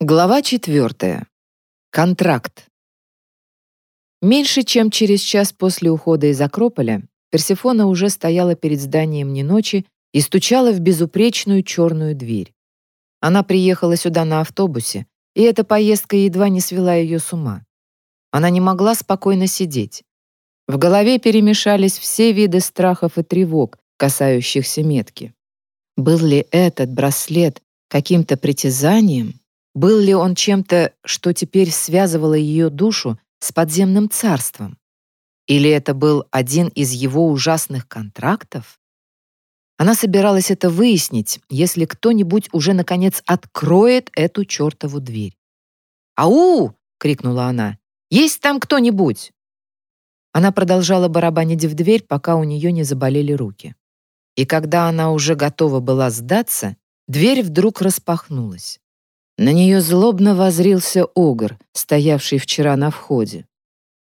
Глава четвертая. Контракт. Меньше чем через час после ухода из Акрополя Персефона уже стояла перед зданием Неночи и стучала в безупречную черную дверь. Она приехала сюда на автобусе, и эта поездка едва не свела ее с ума. Она не могла спокойно сидеть. В голове перемешались все виды страхов и тревог, касающихся метки. Был ли этот браслет каким-то притязанием? Был ли он чем-то, что теперь связывало ее душу с подземным царством? Или это был один из его ужасных контрактов? Она собиралась это выяснить, если кто-нибудь уже, наконец, откроет эту чертову дверь. «Ау!» — крикнула она. «Есть там кто-нибудь?» Она продолжала барабанить в дверь, пока у нее не заболели руки. И когда она уже готова была сдаться, дверь вдруг распахнулась. На нее злобно возрился огр, стоявший вчера на входе.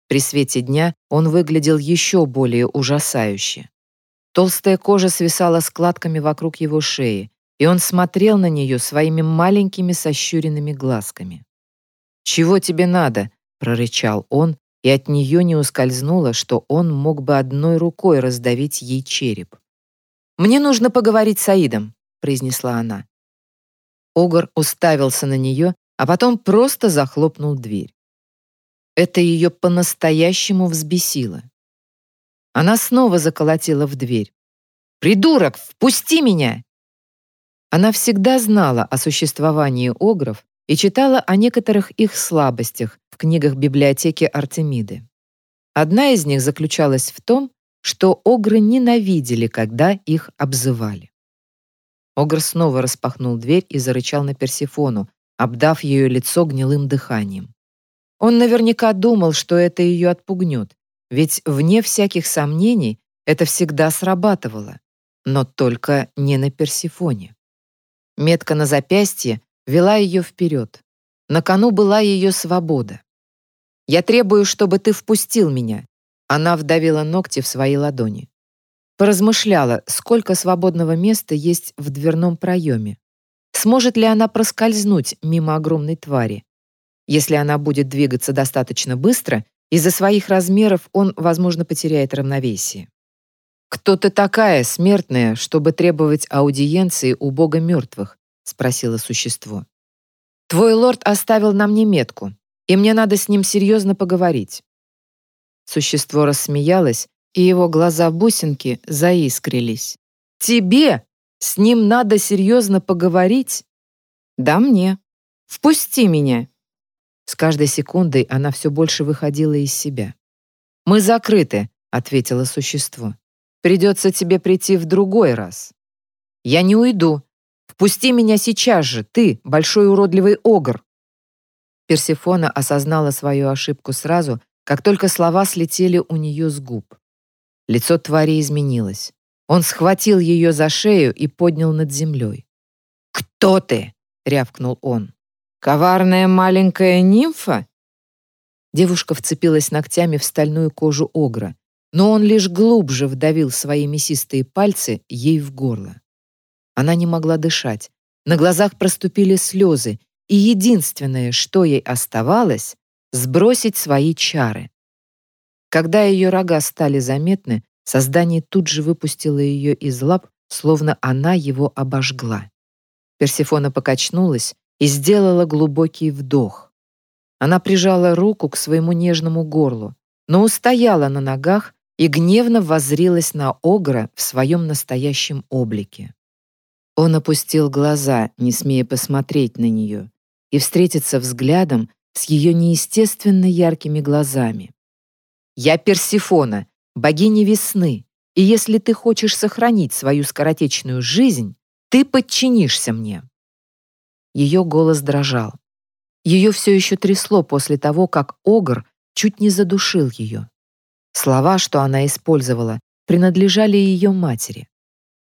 При свете дня он выглядел еще более ужасающе. Толстая кожа свисала складками вокруг его шеи, и он смотрел на нее своими маленькими сощуренными глазками. «Чего тебе надо?» — прорычал он, и от нее не ускользнуло, что он мог бы одной рукой раздавить ей череп. «Мне нужно поговорить с Аидом», — произнесла она. Огр уставился на нее, а потом просто захлопнул дверь. Это ее по-настоящему взбесило. Она снова заколотила в дверь. «Придурок, впусти меня!» Она всегда знала о существовании огров и читала о некоторых их слабостях в книгах библиотеки Артемиды. Одна из них заключалась в том, что огры ненавидели, когда их обзывали. Огр снова распахнул дверь и зарычал на Персефону, обдав ее лицо гнилым дыханием. Он наверняка думал, что это ее отпугнет, ведь, вне всяких сомнений, это всегда срабатывало, но только не на Персефоне. Метка на запястье вела ее вперед. На кону была ее свобода. «Я требую, чтобы ты впустил меня». Она вдавила ногти в свои ладони. Поразмышляла, сколько свободного места есть в дверном проеме. Сможет ли она проскользнуть мимо огромной твари? Если она будет двигаться достаточно быстро, из-за своих размеров он, возможно, потеряет равновесие. «Кто ты такая, смертная, чтобы требовать аудиенции у бога мертвых?» — спросило существо. «Твой лорд оставил на мне метку, и мне надо с ним серьезно поговорить». Существо рассмеялось и его глаза-бусинки заискрились. «Тебе? С ним надо серьезно поговорить?» «Да мне. Впусти меня!» С каждой секундой она все больше выходила из себя. «Мы закрыты», — ответило существо. «Придется тебе прийти в другой раз». «Я не уйду. Впусти меня сейчас же, ты, большой уродливый огр!» Персефона осознала свою ошибку сразу, как только слова слетели у нее с губ. Лицо твари изменилось. Он схватил ее за шею и поднял над землей. «Кто ты?» — рявкнул он. «Коварная маленькая нимфа?» Девушка вцепилась ногтями в стальную кожу огра, но он лишь глубже вдавил свои мясистые пальцы ей в горло. Она не могла дышать. На глазах проступили слезы, и единственное, что ей оставалось — сбросить свои чары. Когда ее рога стали заметны, создание тут же выпустило ее из лап, словно она его обожгла. Персефона покачнулась и сделала глубокий вдох. Она прижала руку к своему нежному горлу, но устояла на ногах и гневно воззрилась на Огра в своем настоящем облике. Он опустил глаза, не смея посмотреть на нее, и встретиться взглядом с ее неестественно яркими глазами. Я Персифона, богиня весны, и если ты хочешь сохранить свою скоротечную жизнь, ты подчинишься мне». Ее голос дрожал. Ее все еще трясло после того, как Огр чуть не задушил ее. Слова, что она использовала, принадлежали ее матери.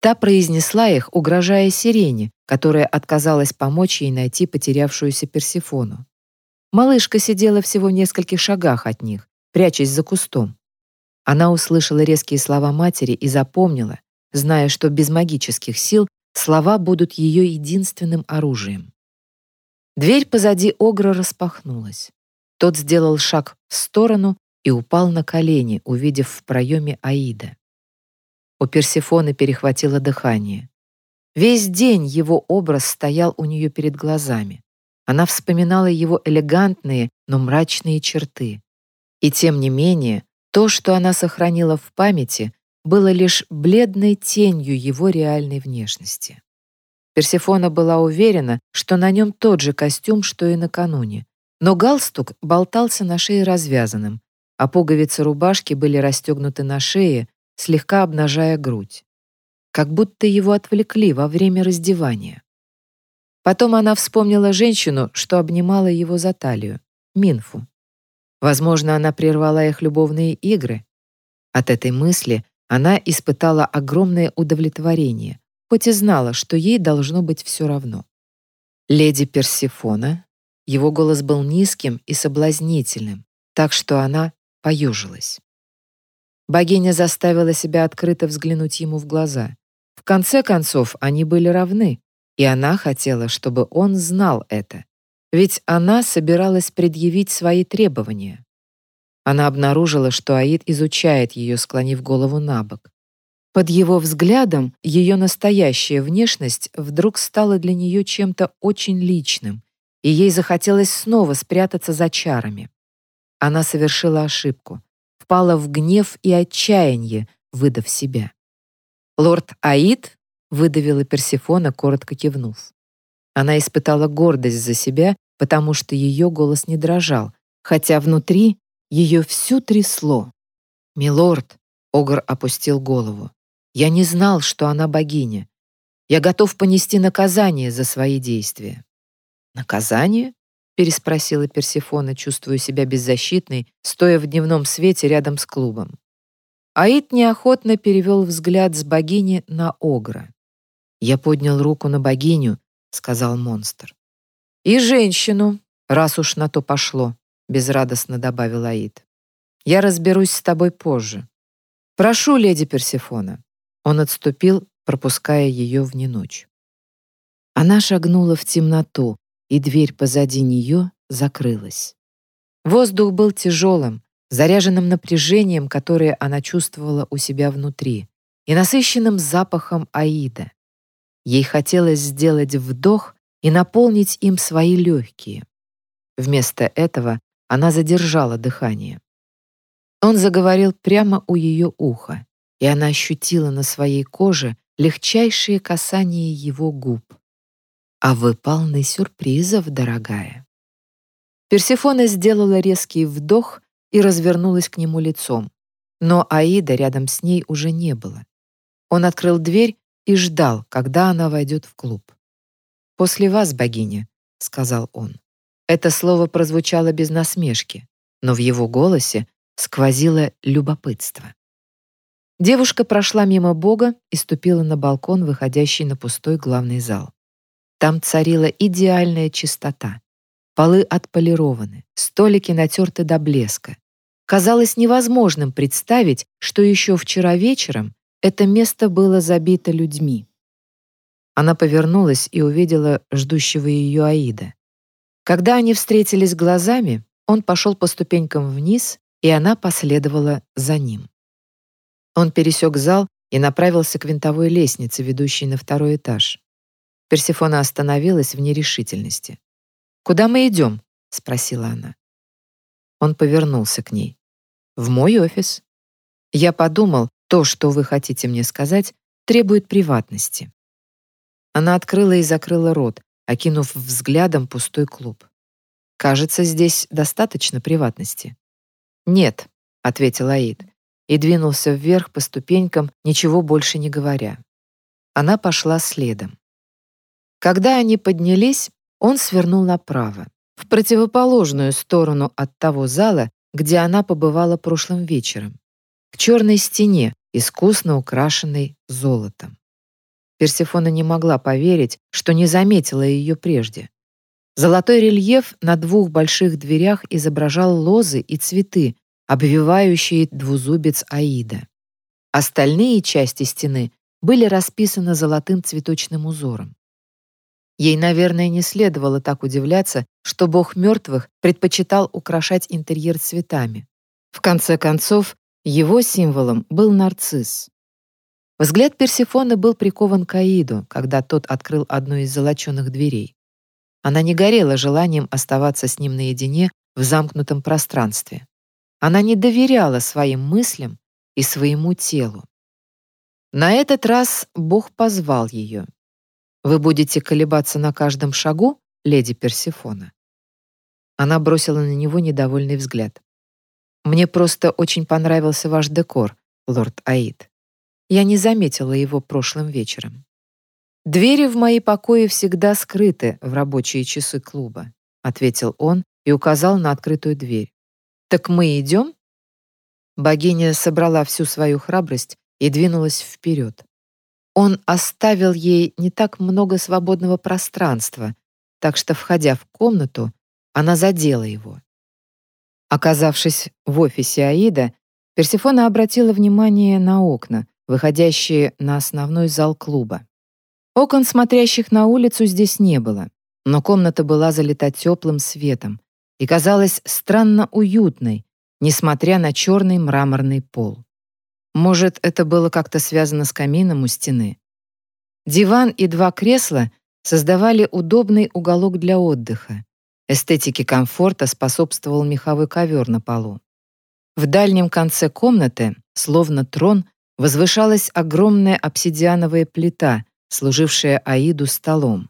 Та произнесла их, угрожая сирене, которая отказалась помочь ей найти потерявшуюся Персифону. Малышка сидела всего в нескольких шагах от них, прячась за кустом. Она услышала резкие слова матери и запомнила, зная, что без магических сил слова будут ее единственным оружием. Дверь позади Огра распахнулась. Тот сделал шаг в сторону и упал на колени, увидев в проеме Аида. У Персефоны перехватило дыхание. Весь день его образ стоял у нее перед глазами. Она вспоминала его элегантные, но мрачные черты. И тем не менее, то, что она сохранила в памяти, было лишь бледной тенью его реальной внешности. Персефона была уверена, что на нем тот же костюм, что и накануне, но галстук болтался на шее развязанным, а пуговицы рубашки были расстегнуты на шее, слегка обнажая грудь как будто его отвлекли во время раздевания. Потом она вспомнила женщину, что обнимала его за талию, Минфу. Возможно, она прервала их любовные игры. От этой мысли она испытала огромное удовлетворение, хоть и знала, что ей должно быть все равно. Леди Персифона, его голос был низким и соблазнительным, так что она поежилась. Богиня заставила себя открыто взглянуть ему в глаза. В конце концов, они были равны, и она хотела, чтобы он знал это, ведь она собиралась предъявить свои требования. Она обнаружила, что Аид изучает ее, склонив голову на бок. Под его взглядом ее настоящая внешность вдруг стала для нее чем-то очень личным, и ей захотелось снова спрятаться за чарами. Она совершила ошибку, впала в гнев и отчаяние, выдав себя. «Лорд Аид?» — выдавила Персифона, коротко кивнув. Она испытала гордость за себя, потому что ее голос не дрожал, хотя внутри ее всю трясло. «Милорд», — Огр опустил голову, — «я не знал, что она богиня. Я готов понести наказание за свои действия». «Наказание?» — переспросила Персифона, чувствуя себя беззащитной, стоя в дневном свете рядом с клубом. Аид неохотно перевел взгляд с богини на Огра. «Я поднял руку на богиню», — сказал монстр. «И женщину, раз уж на то пошло», — безрадостно добавил Аид. «Я разберусь с тобой позже. Прошу, леди Персефона». Он отступил, пропуская ее в неночь. Она шагнула в темноту, и дверь позади нее закрылась. Воздух был тяжелым, заряженным напряжением, которое она чувствовала у себя внутри, и насыщенным запахом Аида. Ей хотелось сделать вдох и наполнить им свои легкие. Вместо этого она задержала дыхание. Он заговорил прямо у ее уха, и она ощутила на своей коже легчайшее касание его губ. «А вы полны сюрпризов, дорогая». Персефона сделала резкий вдох и развернулась к нему лицом. Но Аида рядом с ней уже не было. Он открыл дверь и ждал, когда она войдет в клуб. «После вас, богиня», — сказал он. Это слово прозвучало без насмешки, но в его голосе сквозило любопытство. Девушка прошла мимо Бога и ступила на балкон, выходящий на пустой главный зал. Там царила идеальная чистота. Полы отполированы, столики натерты до блеска. Казалось невозможным представить, что еще вчера вечером это место было забито людьми. Она повернулась и увидела ждущего ее Аида. Когда они встретились глазами, он пошел по ступенькам вниз, и она последовала за ним. Он пересек зал и направился к винтовой лестнице, ведущей на второй этаж. Персифона остановилась в нерешительности. «Куда мы идем?» — спросила она. Он повернулся к ней. «В мой офис. Я подумал, то, что вы хотите мне сказать, требует приватности». Она открыла и закрыла рот, окинув взглядом пустой клуб. «Кажется, здесь достаточно приватности». «Нет», — ответил Аид, и двинулся вверх по ступенькам, ничего больше не говоря. Она пошла следом. Когда они поднялись, он свернул направо, в противоположную сторону от того зала, где она побывала прошлым вечером, к черной стене, искусно украшенной золотом. Персефона не могла поверить, что не заметила ее прежде. Золотой рельеф на двух больших дверях изображал лозы и цветы, обвивающие двузубец Аида. Остальные части стены были расписаны золотым цветочным узором. Ей, наверное, не следовало так удивляться, что бог мертвых предпочитал украшать интерьер цветами. В конце концов, его символом был нарцисс. Взгляд Персефоны был прикован к Аиду, когда тот открыл одну из золоченых дверей. Она не горела желанием оставаться с ним наедине в замкнутом пространстве. Она не доверяла своим мыслям и своему телу. На этот раз Бог позвал ее. «Вы будете колебаться на каждом шагу, леди Персефона?» Она бросила на него недовольный взгляд. «Мне просто очень понравился ваш декор, лорд Аид. Я не заметила его прошлым вечером. Двери в мои покои всегда скрыты в рабочие часы клуба, ответил он и указал на открытую дверь. Так мы идем? Богиня собрала всю свою храбрость и двинулась вперед. Он оставил ей не так много свободного пространства, так что, входя в комнату, она задела его. Оказавшись в офисе Аида, Персефона обратила внимание на окна, выходящие на основной зал клуба. Окон, смотрящих на улицу, здесь не было, но комната была залита теплым светом и казалась странно уютной, несмотря на черный мраморный пол. Может, это было как-то связано с камином у стены. Диван и два кресла создавали удобный уголок для отдыха. Эстетике комфорта способствовал меховой ковер на полу. В дальнем конце комнаты, словно трон, возвышалась огромная обсидиановая плита, служившая Аиду столом.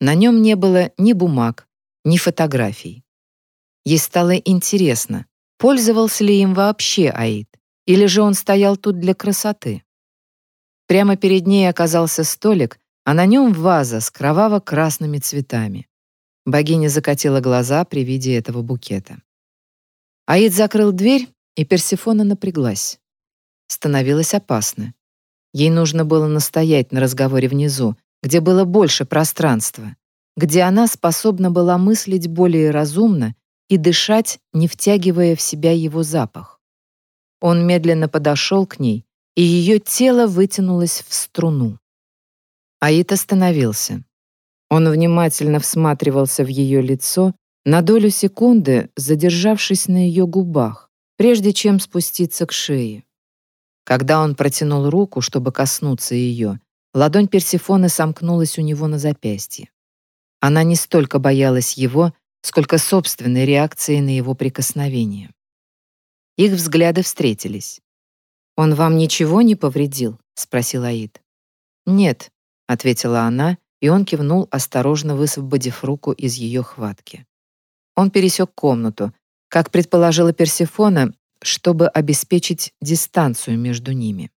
На нем не было ни бумаг, ни фотографий. Ей стало интересно, пользовался ли им вообще Аид, или же он стоял тут для красоты. Прямо перед ней оказался столик, а на нем ваза с кроваво-красными цветами. Богиня закатила глаза при виде этого букета. Аид закрыл дверь, и Персефона напряглась. Становилось опасно. Ей нужно было настоять на разговоре внизу, где было больше пространства, где она способна была мыслить более разумно и дышать, не втягивая в себя его запах. Он медленно подошел к ней, и ее тело вытянулось в струну. Аид остановился. Он внимательно всматривался в ее лицо, на долю секунды задержавшись на ее губах, прежде чем спуститься к шее. Когда он протянул руку, чтобы коснуться ее, ладонь Персефоны сомкнулась у него на запястье. Она не столько боялась его, сколько собственной реакции на его прикосновение. Их взгляды встретились. «Он вам ничего не повредил?» — спросил Аид. «Нет», — ответила она, и он кивнул, осторожно высвободив руку из ее хватки. Он пересек комнату. Как предположила Персефона, чтобы обеспечить дистанцию между ними.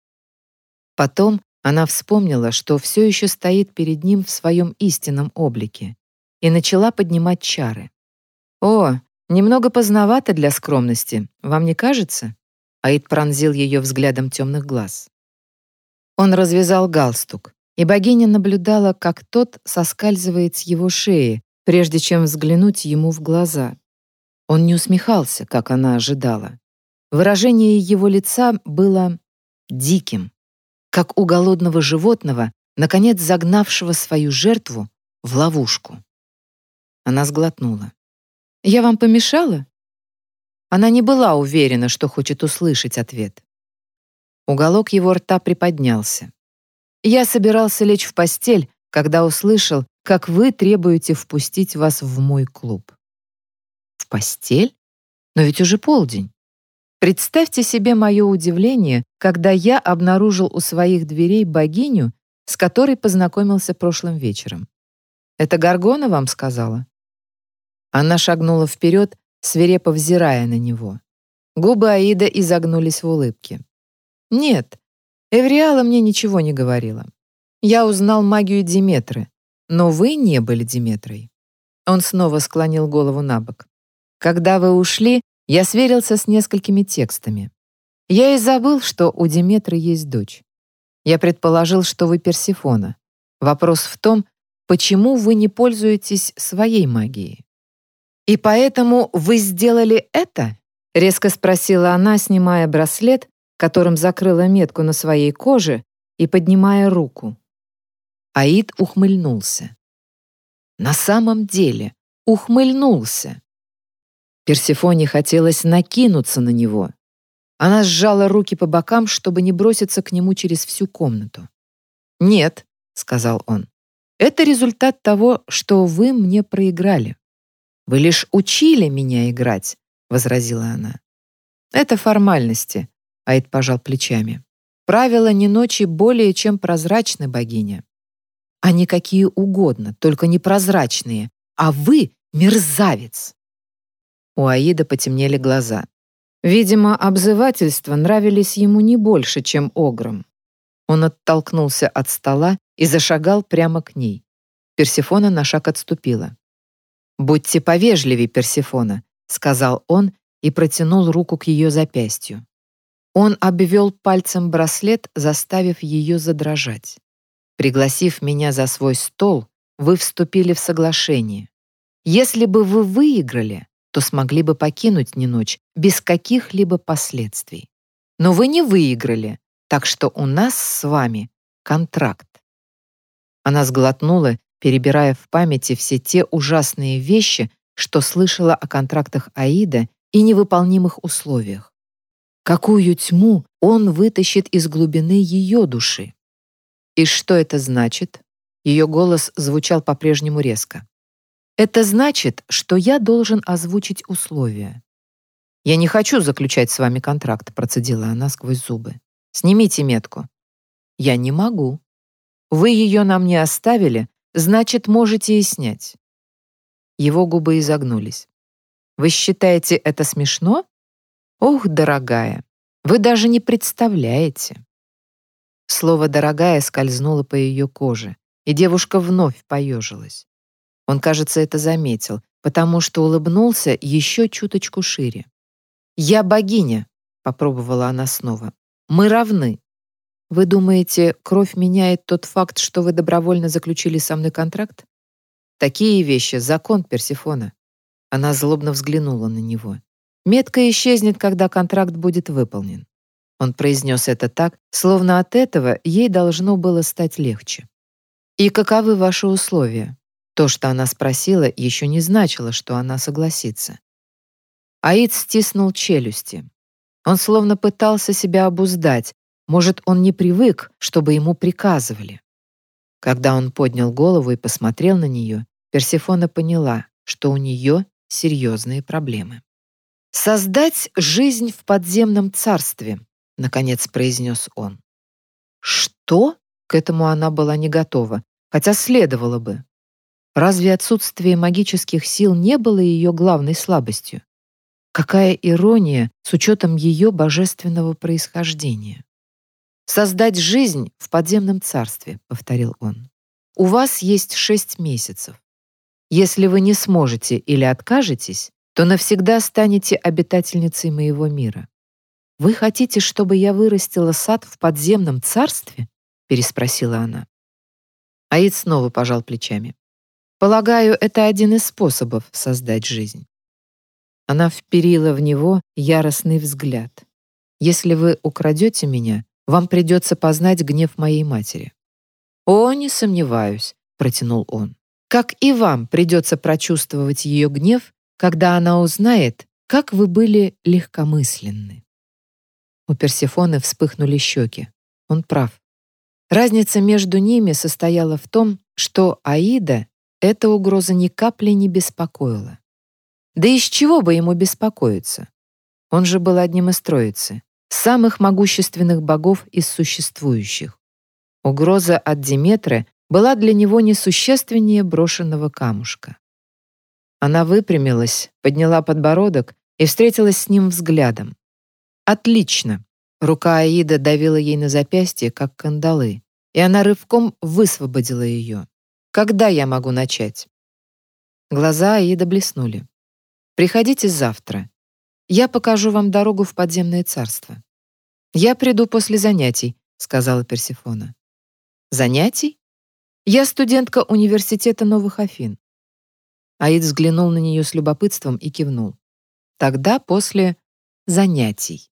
Потом она вспомнила, что все еще стоит перед ним в своем истинном облике, и начала поднимать чары. «О, немного поздновато для скромности, вам не кажется?» Аид пронзил ее взглядом темных глаз. Он развязал галстук, и богиня наблюдала, как тот соскальзывает с его шеи, прежде чем взглянуть ему в глаза. Он не усмехался, как она ожидала. Выражение его лица было диким, как у голодного животного, наконец загнавшего свою жертву в ловушку. Она сглотнула. «Я вам помешала?» Она не была уверена, что хочет услышать ответ. Уголок его рта приподнялся. «Я собирался лечь в постель, когда услышал, как вы требуете впустить вас в мой клуб». «В постель? Но ведь уже полдень». Представьте себе мое удивление, когда я обнаружил у своих дверей богиню, с которой познакомился прошлым вечером. «Это Гаргона вам сказала?» Она шагнула вперед, свирепо взирая на него. Губы Аида изогнулись в улыбке. «Нет, Эвриала мне ничего не говорила. Я узнал магию Диметры, но вы не были Диметрой». Он снова склонил голову на бок. «Когда вы ушли, я сверился с несколькими текстами. Я и забыл, что у Диметры есть дочь. Я предположил, что вы Персифона. Вопрос в том, почему вы не пользуетесь своей магией. «И поэтому вы сделали это?» — резко спросила она, снимая браслет, которым закрыла метку на своей коже, и поднимая руку. Аид ухмыльнулся. на самом деле ухмыльнулся. Персефоне хотелось накинуться на него. Она сжала руки по бокам, чтобы не броситься к нему через всю комнату. «Нет», — сказал он, — «это результат того, что вы мне проиграли. Вы лишь учили меня играть», — возразила она. «Это формальности», — Аид пожал плечами. «Правила не ночи более чем прозрачны, богиня. Они какие угодно, только непрозрачные, а вы — мерзавец». У Аида потемнели глаза. Видимо, обзывательства нравились ему не больше, чем огром. Он оттолкнулся от стола и зашагал прямо к ней. Персефона на шаг отступила. «Будьте повежливее, Персефона», — сказал он и протянул руку к ее запястью. Он обвел пальцем браслет, заставив ее задрожать. «Пригласив меня за свой стол, вы вступили в соглашение. Если бы вы выиграли, то смогли бы покинуть Неночь без каких-либо последствий. Но вы не выиграли, так что у нас с вами контракт. Она сглотнула, перебирая в памяти все те ужасные вещи, что слышала о контрактах Аида и невыполнимых условиях. Какую тьму он вытащит из глубины ее души? И что это значит? Ее голос звучал по-прежнему резко. Это значит, что я должен озвучить условия. Я не хочу заключать с вами контракт, процедила она сквозь зубы. Снимите метку. Я не могу. Вы ее нам не оставили, значит, можете и снять. Его губы изогнулись. Вы считаете это смешно? Ох, дорогая, вы даже не представляете. Слово «дорогая» скользнуло по ее коже, и девушка вновь поежилась. Он, кажется, это заметил, потому что улыбнулся еще чуточку шире. «Я богиня», — попробовала она снова. «Мы равны. Вы думаете, кровь меняет тот факт, что вы добровольно заключили со мной контракт? Такие вещи — закон Персифона». Она злобно взглянула на него. «Метка исчезнет, когда контракт будет выполнен». Он произнес это так, словно от этого ей должно было стать легче. «И каковы ваши условия?» То, что она спросила, еще не значило, что она согласится. Аид стиснул челюсти. Он словно пытался себя обуздать. Может, он не привык, чтобы ему приказывали. Когда он поднял голову и посмотрел на нее, Персефона поняла, что у нее серьезные проблемы. «Создать жизнь в подземном царстве», — наконец произнес он. «Что?» — к этому она была не готова, хотя следовало бы. Разве отсутствие магических сил не было ее главной слабостью? Какая ирония с учетом ее божественного происхождения. «Создать жизнь в подземном царстве», — повторил он. «У вас есть шесть месяцев. Если вы не сможете или откажетесь, то навсегда станете обитательницей моего мира. Вы хотите, чтобы я вырастила сад в подземном царстве?» — переспросила она. Аид снова пожал плечами. Полагаю, это один из способов создать жизнь. Она вперила в него яростный взгляд. Если вы украдете меня, вам придется познать гнев моей матери. О, не сомневаюсь, протянул он. Как и вам придется прочувствовать ее гнев, когда она узнает, как вы были легкомысленны. У Персефоны вспыхнули щеки. Он прав. Разница между ними состояла в том, что Аида эта угроза ни капли не беспокоила. Да из чего бы ему беспокоиться? Он же был одним из троицы, самых могущественных богов из существующих. Угроза от Диметры была для него несущественнее брошенного камушка. Она выпрямилась, подняла подбородок и встретилась с ним взглядом. «Отлично!» Рука Аида давила ей на запястье, как кандалы, и она рывком высвободила ее. Когда я могу начать?» Глаза Аида блеснули. «Приходите завтра. Я покажу вам дорогу в подземное царство». «Я приду после занятий», — сказала Персифона. «Занятий? Я студентка университета Новых Афин». Аид взглянул на нее с любопытством и кивнул. «Тогда после занятий».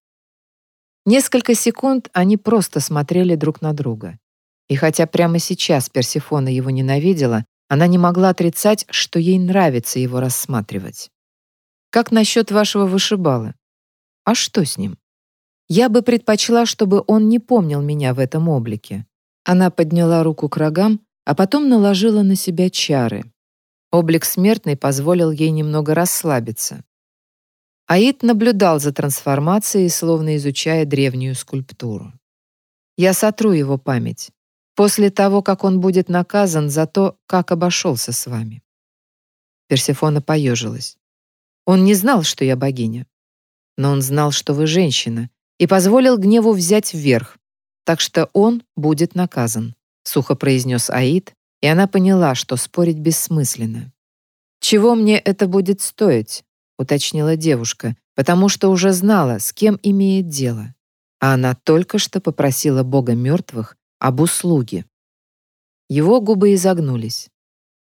Несколько секунд они просто смотрели друг на друга. И хотя прямо сейчас Персефона его ненавидела, она не могла отрицать, что ей нравится его рассматривать. «Как насчет вашего вышибала? А что с ним?» «Я бы предпочла, чтобы он не помнил меня в этом облике». Она подняла руку к рогам, а потом наложила на себя чары. Облик смертный позволил ей немного расслабиться. Аид наблюдал за трансформацией, словно изучая древнюю скульптуру. «Я сотру его память после того, как он будет наказан за то, как обошелся с вами». Персефона поежилась. «Он не знал, что я богиня. Но он знал, что вы женщина, и позволил гневу взять вверх, так что он будет наказан», сухо произнес Аид, и она поняла, что спорить бессмысленно. «Чего мне это будет стоить?» уточнила девушка, потому что уже знала, с кем имеет дело. А она только что попросила Бога мертвых об услуге. Его губы изогнулись.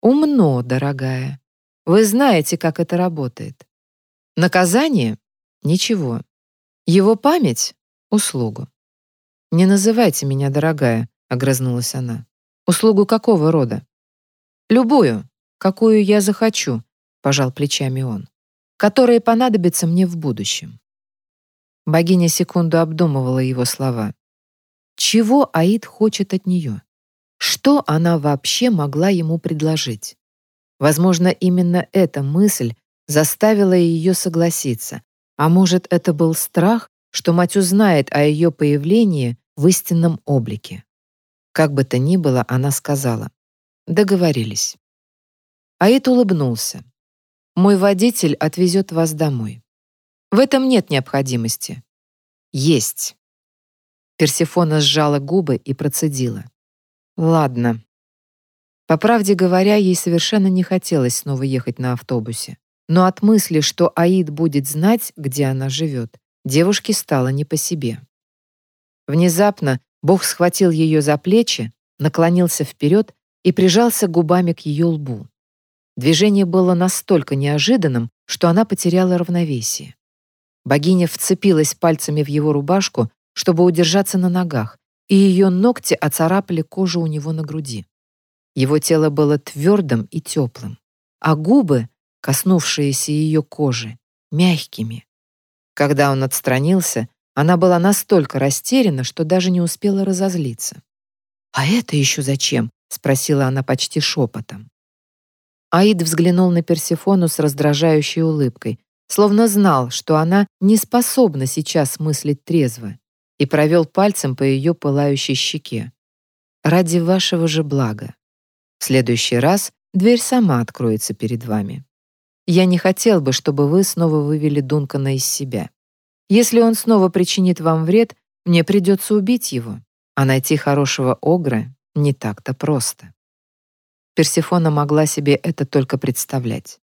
«Умно, дорогая. Вы знаете, как это работает. Наказание? Ничего. Его память? Услугу. Не называйте меня, дорогая», — огрызнулась она. «Услугу какого рода?» «Любую, какую я захочу», — пожал плечами он, «которая понадобится мне в будущем». Богиня секунду обдумывала его слова. Чего Аид хочет от нее? Что она вообще могла ему предложить? Возможно, именно эта мысль заставила ее согласиться. А может, это был страх, что мать узнает о ее появлении в истинном облике. Как бы то ни было, она сказала. Договорились. Аид улыбнулся. «Мой водитель отвезет вас домой. В этом нет необходимости». «Есть». Персефона сжала губы и процедила. «Ладно». По правде говоря, ей совершенно не хотелось снова ехать на автобусе. Но от мысли, что Аид будет знать, где она живет, девушке стало не по себе. Внезапно Бог схватил ее за плечи, наклонился вперед и прижался губами к ее лбу. Движение было настолько неожиданным, что она потеряла равновесие. Богиня вцепилась пальцами в его рубашку, чтобы удержаться на ногах, и ее ногти оцарапали кожу у него на груди. Его тело было твердым и теплым, а губы, коснувшиеся ее кожи, мягкими. Когда он отстранился, она была настолько растеряна, что даже не успела разозлиться. «А это еще зачем?» — спросила она почти шепотом. Аид взглянул на Персефону с раздражающей улыбкой, словно знал, что она не способна сейчас мыслить трезво, и провел пальцем по ее пылающей щеке. «Ради вашего же блага. В следующий раз дверь сама откроется перед вами. Я не хотел бы, чтобы вы снова вывели Дункана из себя. Если он снова причинит вам вред, мне придется убить его, а найти хорошего огра не так-то просто». Персифона могла себе это только представлять.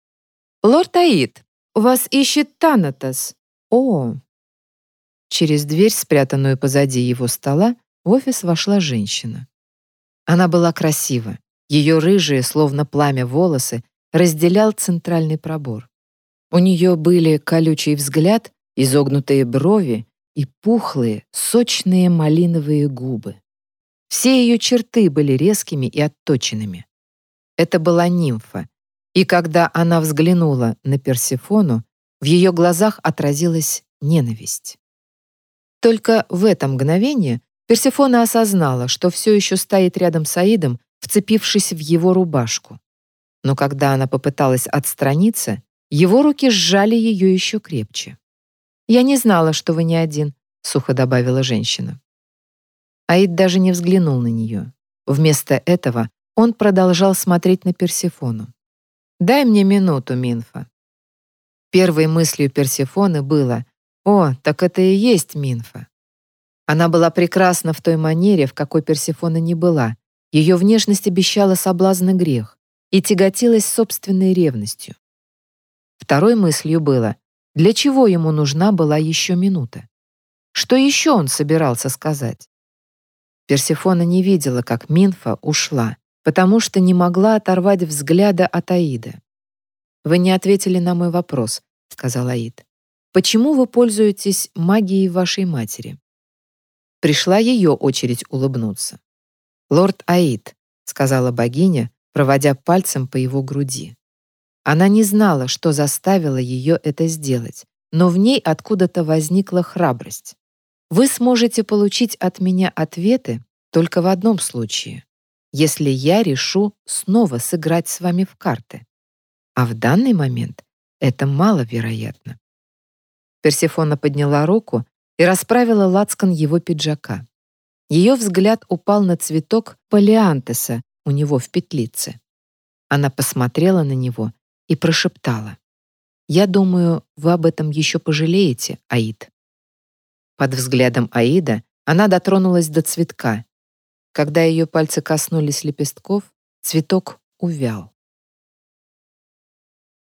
«Лорд Аид, вас ищет Танатос. О, Через дверь, спрятанную позади его стола, в офис вошла женщина. Она была красива. Ее рыжие, словно пламя волосы, разделял центральный пробор. У нее были колючий взгляд, изогнутые брови и пухлые, сочные малиновые губы. Все ее черты были резкими и отточенными. Это была нимфа, и когда она взглянула на Персефону, в ее глазах отразилась ненависть. Только в это мгновение Персефона осознала, что все еще стоит рядом с Аидом, вцепившись в его рубашку. Но когда она попыталась отстраниться, его руки сжали ее еще крепче. «Я не знала, что вы не один», — сухо добавила женщина. Аид даже не взглянул на нее. Вместо этого он продолжал смотреть на Персефону. «Дай мне минуту, Минфа». Первой мыслью Персефоны было о, так это и есть Минфа. Она была прекрасна в той манере, в какой Персефона не была. Ее внешность обещала соблазн и грех и тяготилась собственной ревностью. Второй мыслью было, для чего ему нужна была еще минута? Что еще он собирался сказать? Персефона не видела, как Минфа ушла, потому что не могла оторвать взгляда от Аида. «Вы не ответили на мой вопрос», — сказал Аид. Почему вы пользуетесь магией вашей матери?» Пришла ее очередь улыбнуться. «Лорд Аид», — сказала богиня, проводя пальцем по его груди. Она не знала, что заставило ее это сделать, но в ней откуда-то возникла храбрость. Вы сможете получить от меня ответы только в одном случае, если я решу снова сыграть с вами в карты. А в данный момент это маловероятно. Персефона подняла руку и расправила лацкан его пиджака. Ее взгляд упал на цветок полиантеса у него в петлице. Она посмотрела на него и прошептала. «Я думаю, вы об этом еще пожалеете, Аид». Под взглядом Аида она дотронулась до цветка. Когда ее пальцы коснулись лепестков, цветок увял.